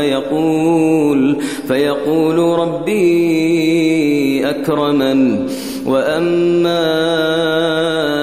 فيقول فيقول ربي أكرمن. وأما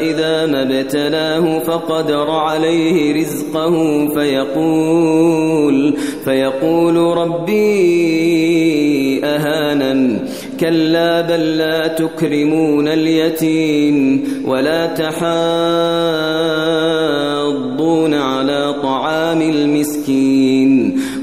إذا ما ابتلاه فقدر عليه رزقه فيقول فيقول ربي أهانن. كلا بل لا تكرمون اليتيم ولا تحاضون